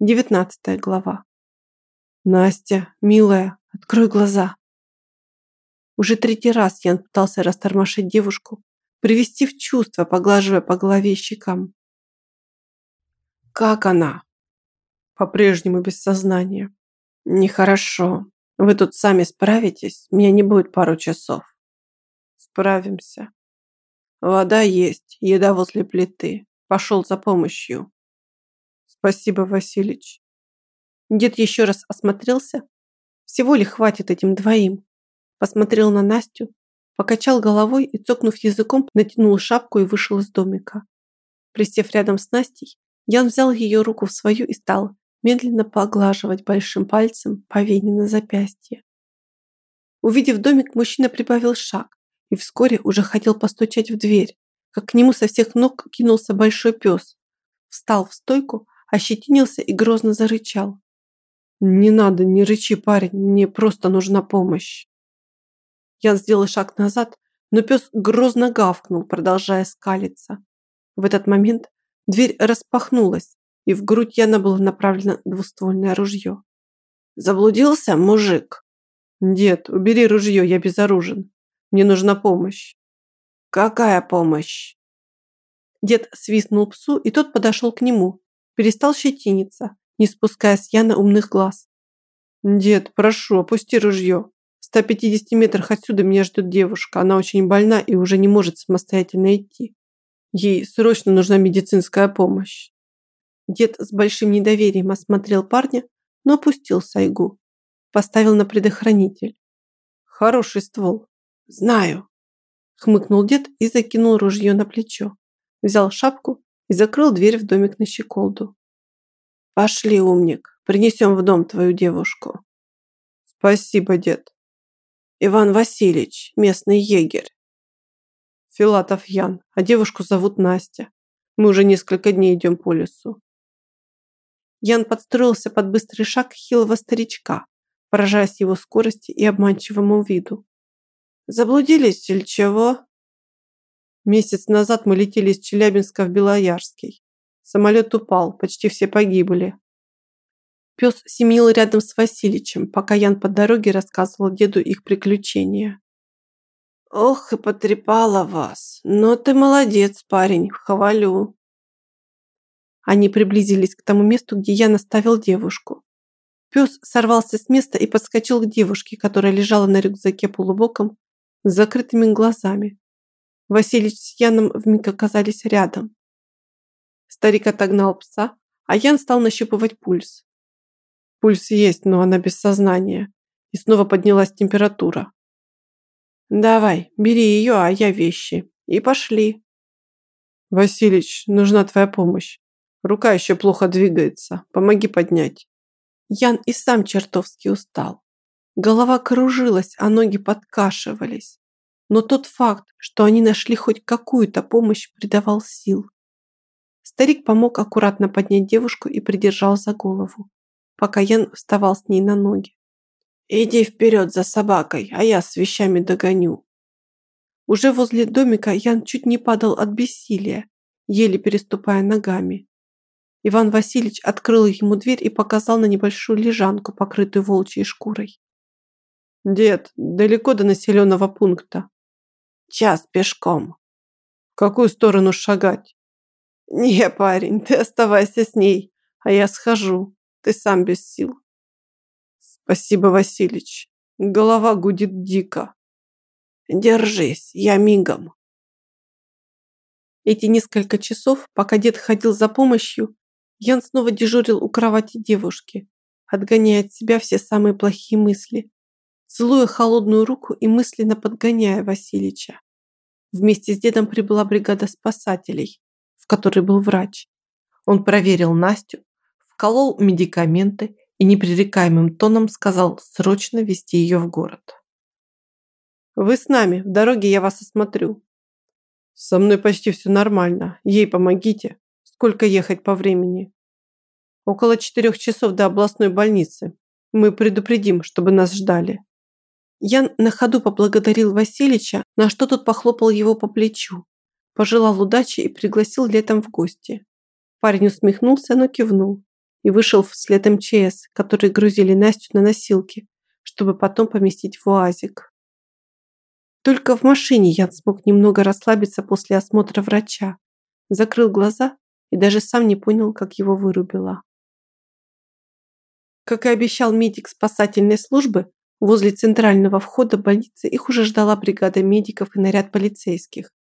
Девятнадцатая глава. Настя, милая, открой глаза. Уже третий раз Ян пытался растормошить девушку, привести в чувство, поглаживая по голове щекам. Как она? По-прежнему без сознания. Нехорошо. Вы тут сами справитесь, меня не будет пару часов. Справимся. Вода есть, еда возле плиты. Пошел за помощью. Спасибо, Василич. Дед еще раз осмотрелся. Всего ли хватит этим двоим? Посмотрел на Настю, покачал головой и, цокнув языком, натянул шапку и вышел из домика. Присев рядом с Настей, Ян взял ее руку в свою и стал медленно поглаживать большим пальцем по вене на запястье. Увидев домик, мужчина прибавил шаг и вскоре уже хотел постучать в дверь, как к нему со всех ног кинулся большой пес. Встал в стойку, ощетинился и грозно зарычал. «Не надо, не рычи, парень, мне просто нужна помощь». Я сделал шаг назад, но пес грозно гавкнул, продолжая скалиться. В этот момент дверь распахнулась, и в грудь Яна было направлено двуствольное ружье. «Заблудился, мужик?» «Дед, убери ружье, я безоружен. Мне нужна помощь». «Какая помощь?» Дед свистнул псу, и тот подошел к нему, перестал щетиниться, не спуская с Яна умных глаз. «Дед, прошу, опусти ружье. В 150 метрах отсюда меня ждет девушка. Она очень больна и уже не может самостоятельно идти. Ей срочно нужна медицинская помощь». Дед с большим недоверием осмотрел парня, но опустил сайгу. Поставил на предохранитель. «Хороший ствол. Знаю», – хмыкнул дед и закинул ружье на плечо. Взял шапку и закрыл дверь в домик на щеколду. Пошли, умник, принесем в дом твою девушку. Спасибо, дед. Иван Васильевич, местный егерь. Филатов Ян, а девушку зовут Настя. Мы уже несколько дней идем по лесу. Ян подстроился под быстрый шаг хилого старичка, поражаясь его скорости и обманчивому виду. «Заблудились или чего?» Месяц назад мы летели из Челябинска в Белоярский. Самолет упал, почти все погибли. Пес семенил рядом с Васильичем, пока Ян по дороге рассказывал деду их приключения. «Ох, и потрепала вас! Но ты молодец, парень, хвалю!» Они приблизились к тому месту, где Ян оставил девушку. Пес сорвался с места и подскочил к девушке, которая лежала на рюкзаке полубоком, с закрытыми глазами. Василич с Яном вмиг оказались рядом. Старик отогнал пса, а Ян стал нащупывать пульс. Пульс есть, но она без сознания. И снова поднялась температура. «Давай, бери ее, а я вещи. И пошли». «Василич, нужна твоя помощь. Рука еще плохо двигается. Помоги поднять». Ян и сам чертовски устал. Голова кружилась, а ноги подкашивались. Но тот факт, что они нашли хоть какую-то помощь, придавал сил. Старик помог аккуратно поднять девушку и придержал за голову, пока Ян вставал с ней на ноги. «Иди вперед за собакой, а я с вещами догоню». Уже возле домика Ян чуть не падал от бессилия, еле переступая ногами. Иван Васильевич открыл ему дверь и показал на небольшую лежанку, покрытую волчьей шкурой. «Дед, далеко до населенного пункта?» «Час пешком». «В какую сторону шагать?» «Не, парень, ты оставайся с ней, а я схожу. Ты сам без сил». «Спасибо, Василич. Голова гудит дико». «Держись, я мигом». Эти несколько часов, пока дед ходил за помощью, Ян снова дежурил у кровати девушки, отгоняя от себя все самые плохие мысли, целуя холодную руку и мысленно подгоняя Василича. Вместе с дедом прибыла бригада спасателей, который был врач. Он проверил Настю, вколол медикаменты и непререкаемым тоном сказал срочно везти ее в город. «Вы с нами, в дороге я вас осмотрю». «Со мной почти все нормально. Ей помогите. Сколько ехать по времени?» «Около четырех часов до областной больницы. Мы предупредим, чтобы нас ждали». Ян на ходу поблагодарил Васильича, на что тот похлопал его по плечу пожелал удачи и пригласил летом в гости. Парень усмехнулся, но кивнул. и вышел вслед МЧС, которые грузили Настю на носилки, чтобы потом поместить в УАЗик. Только в машине Ян смог немного расслабиться после осмотра врача, закрыл глаза и даже сам не понял, как его вырубило. Как и обещал медик спасательной службы, возле центрального входа больницы их уже ждала бригада медиков и наряд полицейских.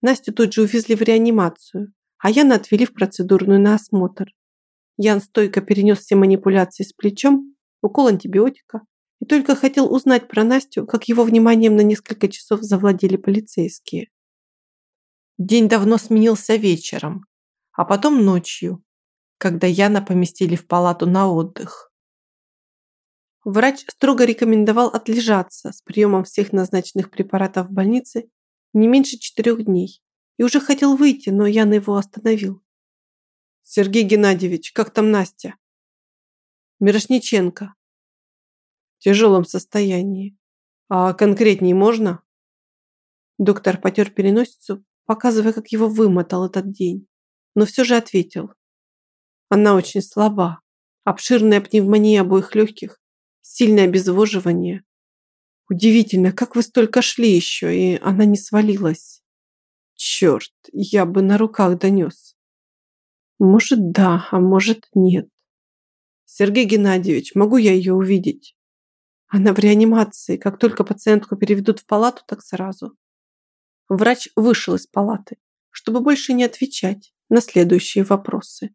Настю тут же увезли в реанимацию, а Яна отвели в процедурную на осмотр. Ян стойко перенес все манипуляции с плечом, укол антибиотика и только хотел узнать про Настю, как его вниманием на несколько часов завладели полицейские. День давно сменился вечером, а потом ночью, когда Яна поместили в палату на отдых. Врач строго рекомендовал отлежаться с приемом всех назначенных препаратов в больнице не меньше четырех дней и уже хотел выйти, но Яна его остановил. «Сергей Геннадьевич, как там Настя?» «Мирошниченко». «В тяжелом состоянии. А конкретнее можно?» Доктор потер переносицу, показывая, как его вымотал этот день, но все же ответил. Она очень слаба. Обширная пневмония обоих легких, сильное обезвоживание. Удивительно, как вы столько шли еще, и она не свалилась. Черт, я бы на руках донес. Может, да, а может, нет. Сергей Геннадьевич, могу я ее увидеть? Она в реанимации. Как только пациентку переведут в палату, так сразу. Врач вышел из палаты, чтобы больше не отвечать на следующие вопросы.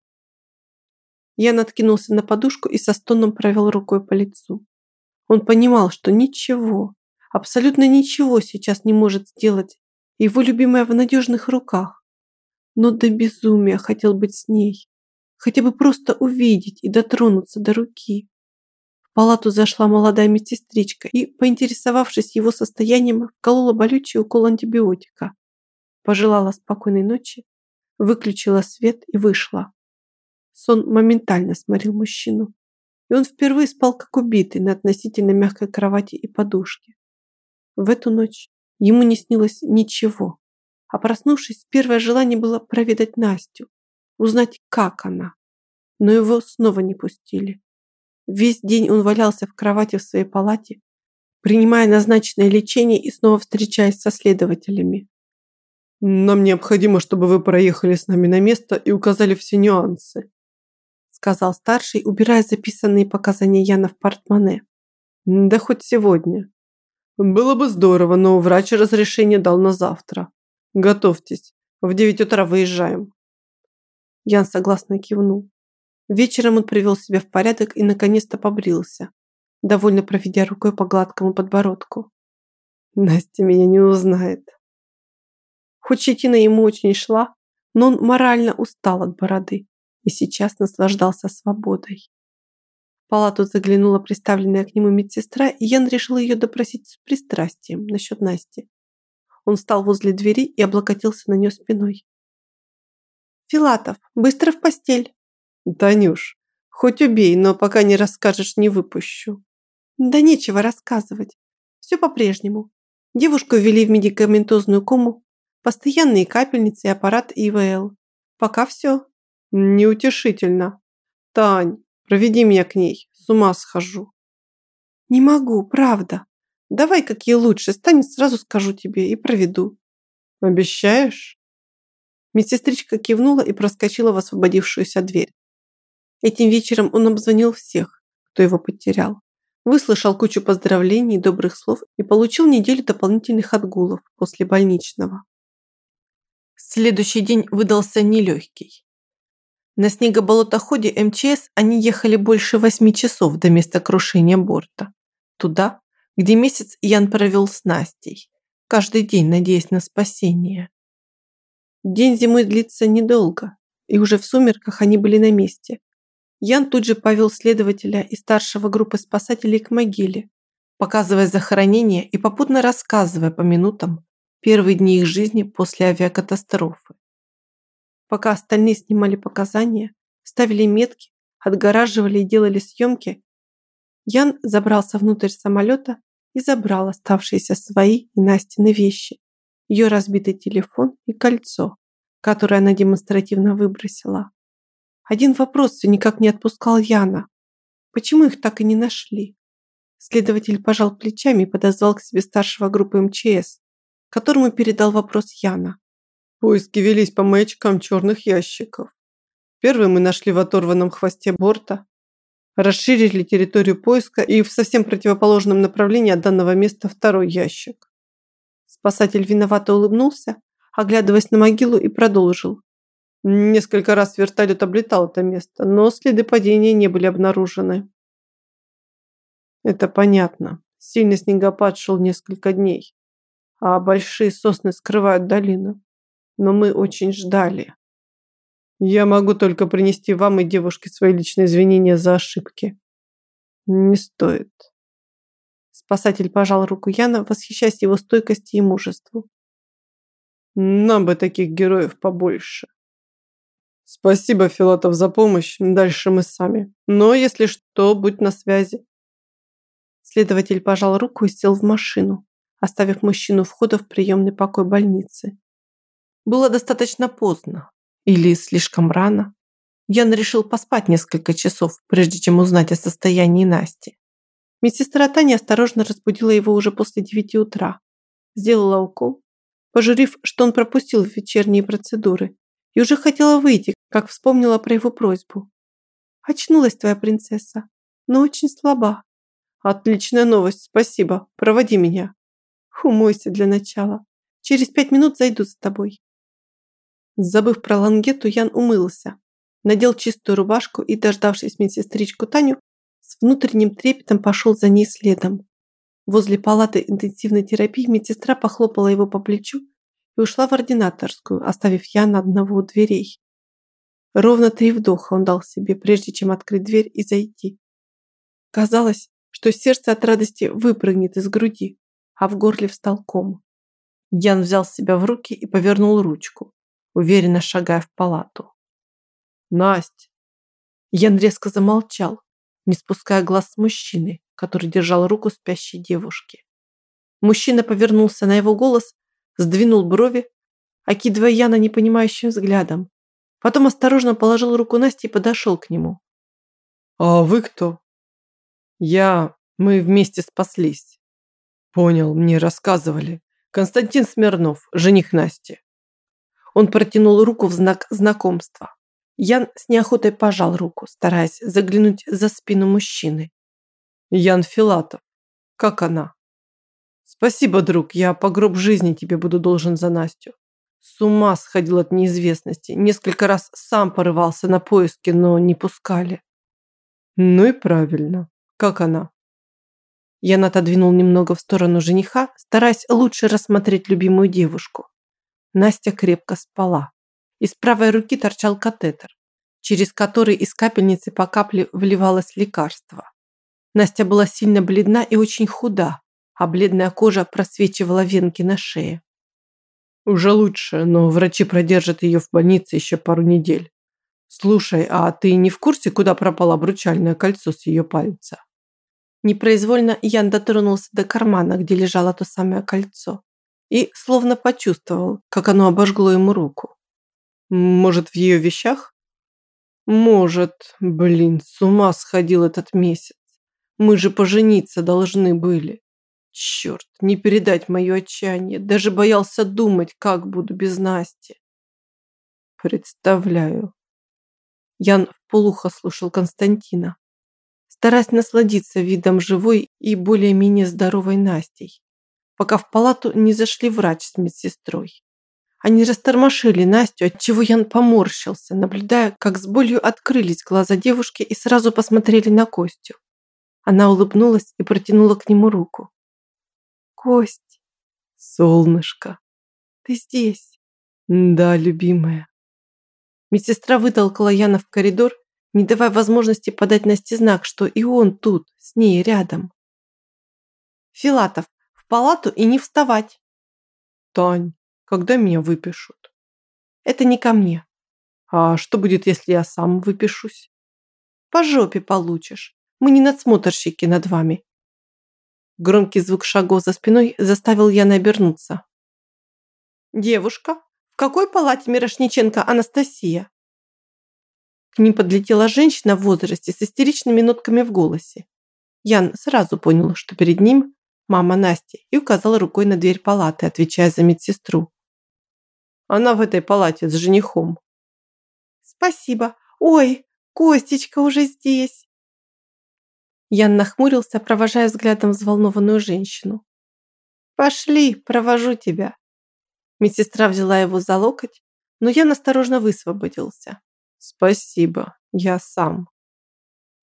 Я наткнулся на подушку и со стоном провел рукой по лицу. Он понимал, что ничего, абсолютно ничего сейчас не может сделать его любимая в надежных руках. Но до безумия хотел быть с ней, хотя бы просто увидеть и дотронуться до руки. В палату зашла молодая медсестричка и, поинтересовавшись его состоянием, вколола болючий укол антибиотика. Пожелала спокойной ночи, выключила свет и вышла. Сон моментально сморил мужчину, и он впервые спал как убитый на относительно мягкой кровати и подушке. В эту ночь ему не снилось ничего, а проснувшись, первое желание было проведать Настю, узнать, как она. Но его снова не пустили. Весь день он валялся в кровати в своей палате, принимая назначенное лечение и снова встречаясь со следователями. «Нам необходимо, чтобы вы проехали с нами на место и указали все нюансы», сказал старший, убирая записанные показания Яна в портмоне. Да хоть сегодня. Было бы здорово, но врач разрешение дал на завтра. Готовьтесь. В девять утра выезжаем. Ян согласно кивнул. Вечером он привел себя в порядок и наконец-то побрился, довольно проведя рукой по гладкому подбородку. Настя меня не узнает. Хоть щетина ему очень шла, но он морально устал от бороды и сейчас наслаждался свободой. В палату заглянула представленная к нему медсестра, и Ян решил ее допросить с пристрастием насчет Насти. Он встал возле двери и облокотился на нее спиной. «Филатов, быстро в постель!» «Танюш, хоть убей, но пока не расскажешь, не выпущу». «Да нечего рассказывать. Все по-прежнему. Девушку ввели в медикаментозную кому, постоянные капельницы и аппарат ИВЛ. Пока все. Неутешительно. Тань, проведи меня к ней. С ума схожу. Не могу, правда. Давай какие лучше. Стань, сразу скажу тебе и проведу. Обещаешь? Медсестричка кивнула и проскочила в освободившуюся дверь. Этим вечером он обзвонил всех, кто его потерял. Выслушал кучу поздравлений и добрых слов и получил неделю дополнительных отгулов после больничного. Следующий день выдался нелегкий. На снегоболотоходе МЧС они ехали больше восьми часов до места крушения борта. Туда, где месяц Ян провел с Настей, каждый день надеясь на спасение. День зимой длится недолго, и уже в сумерках они были на месте. Ян тут же повел следователя и старшего группы спасателей к могиле, показывая захоронение и попутно рассказывая по минутам первые дни их жизни после авиакатастрофы. Пока остальные снимали показания, ставили метки, отгораживали и делали съемки, Ян забрался внутрь самолета и забрал оставшиеся свои и Настины вещи, ее разбитый телефон и кольцо, которое она демонстративно выбросила. Один вопрос все никак не отпускал Яна. Почему их так и не нашли? Следователь пожал плечами и подозвал к себе старшего группы МЧС, которому передал вопрос Яна. Поиски велись по маячкам черных ящиков. Первый мы нашли в оторванном хвосте борта, расширили территорию поиска и в совсем противоположном направлении от данного места второй ящик. Спасатель виновато улыбнулся, оглядываясь на могилу и продолжил. Несколько раз вертолет облетал это место, но следы падения не были обнаружены. Это понятно. Сильный снегопад шел несколько дней, а большие сосны скрывают долину. Но мы очень ждали. Я могу только принести вам и девушке свои личные извинения за ошибки. Не стоит. Спасатель пожал руку Яна, восхищаясь его стойкости и мужеству. Нам бы таких героев побольше. Спасибо, Филатов, за помощь. Дальше мы сами. Но если что, будь на связи. Следователь пожал руку и сел в машину, оставив мужчину входа в приемный покой больницы. Было достаточно поздно. Или слишком рано. Ян решил поспать несколько часов, прежде чем узнать о состоянии Насти. Медсестра Таня осторожно разбудила его уже после девяти утра. Сделала укол, пожурив, что он пропустил вечерние процедуры, и уже хотела выйти, как вспомнила про его просьбу. «Очнулась твоя принцесса, но очень слаба. Отличная новость, спасибо. Проводи меня. Умойся для начала. Через пять минут зайду за тобой. Забыв про лангету, Ян умылся. Надел чистую рубашку и, дождавшись медсестричку Таню, с внутренним трепетом пошел за ней следом. Возле палаты интенсивной терапии медсестра похлопала его по плечу и ушла в ординаторскую, оставив Яна одного у дверей. Ровно три вдоха он дал себе, прежде чем открыть дверь и зайти. Казалось, что сердце от радости выпрыгнет из груди, а в горле встал ком. Ян взял себя в руки и повернул ручку, уверенно шагая в палату. «Насть!» Ян резко замолчал, не спуская глаз с мужчины, который держал руку спящей девушки. Мужчина повернулся на его голос, сдвинул брови, окидывая Яна непонимающим взглядом. Потом осторожно положил руку Насти и подошел к нему. «А вы кто?» Я... Мы вместе спаслись. Понял, мне рассказывали. Константин Смирнов, жених Насти. Он протянул руку в знак знакомства. Ян с неохотой пожал руку, стараясь заглянуть за спину мужчины. Ян Филатов. Как она? Спасибо, друг, я по гроб жизни тебе буду должен за Настю. С ума сходил от неизвестности. Несколько раз сам порывался на поиски, но не пускали. Ну и правильно. Как она? Ян отодвинул немного в сторону жениха, стараясь лучше рассмотреть любимую девушку. Настя крепко спала. Из правой руки торчал катетер, через который из капельницы по капле вливалось лекарство. Настя была сильно бледна и очень худа, а бледная кожа просвечивала венки на шее. Уже лучше, но врачи продержат ее в больнице еще пару недель. Слушай, а ты не в курсе, куда пропало обручальное кольцо с ее пальца? Непроизвольно Ян дотронулся до кармана, где лежало то самое кольцо, и словно почувствовал, как оно обожгло ему руку. Может, в ее вещах? Может. Блин, с ума сходил этот месяц. Мы же пожениться должны были. Черт, не передать мое отчаяние. Даже боялся думать, как буду без Насти. Представляю. Ян в полухо слушал Константина стараясь насладиться видом живой и более-менее здоровой Настей, пока в палату не зашли врач с медсестрой. Они растормошили Настю, отчего Ян поморщился, наблюдая, как с болью открылись глаза девушки и сразу посмотрели на Костю. Она улыбнулась и протянула к нему руку. «Кость, солнышко, ты здесь?» «Да, любимая». Медсестра вытолкала Яна в коридор не давая возможности подать Насте знак, что и он тут, с ней рядом. «Филатов, палату и не вставать!» «Тань, когда меня выпишут?» «Это не ко мне». «А что будет, если я сам выпишусь?» «По жопе получишь. Мы не надсмотрщики над вами». Громкий звук шагов за спиной заставил Яна обернуться. «Девушка, в какой палате Мирошниченко Анастасия?» К ним подлетела женщина в возрасте с истеричными нотками в голосе. Ян сразу понял, что перед ним мама Насти и указал рукой на дверь палаты, отвечая за медсестру. Она в этой палате с женихом. Спасибо. Ой, Костечка уже здесь. Ян нахмурился, провожая взглядом взволнованную женщину. «Пошли, провожу тебя». Медсестра взяла его за локоть, но Ян осторожно высвободился. «Спасибо, я сам».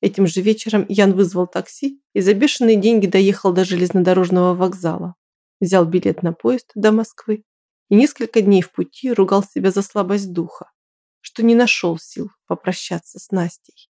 Этим же вечером Ян вызвал такси и за бешеные деньги доехал до железнодорожного вокзала, взял билет на поезд до Москвы и несколько дней в пути ругал себя за слабость духа, что не нашел сил попрощаться с Настей.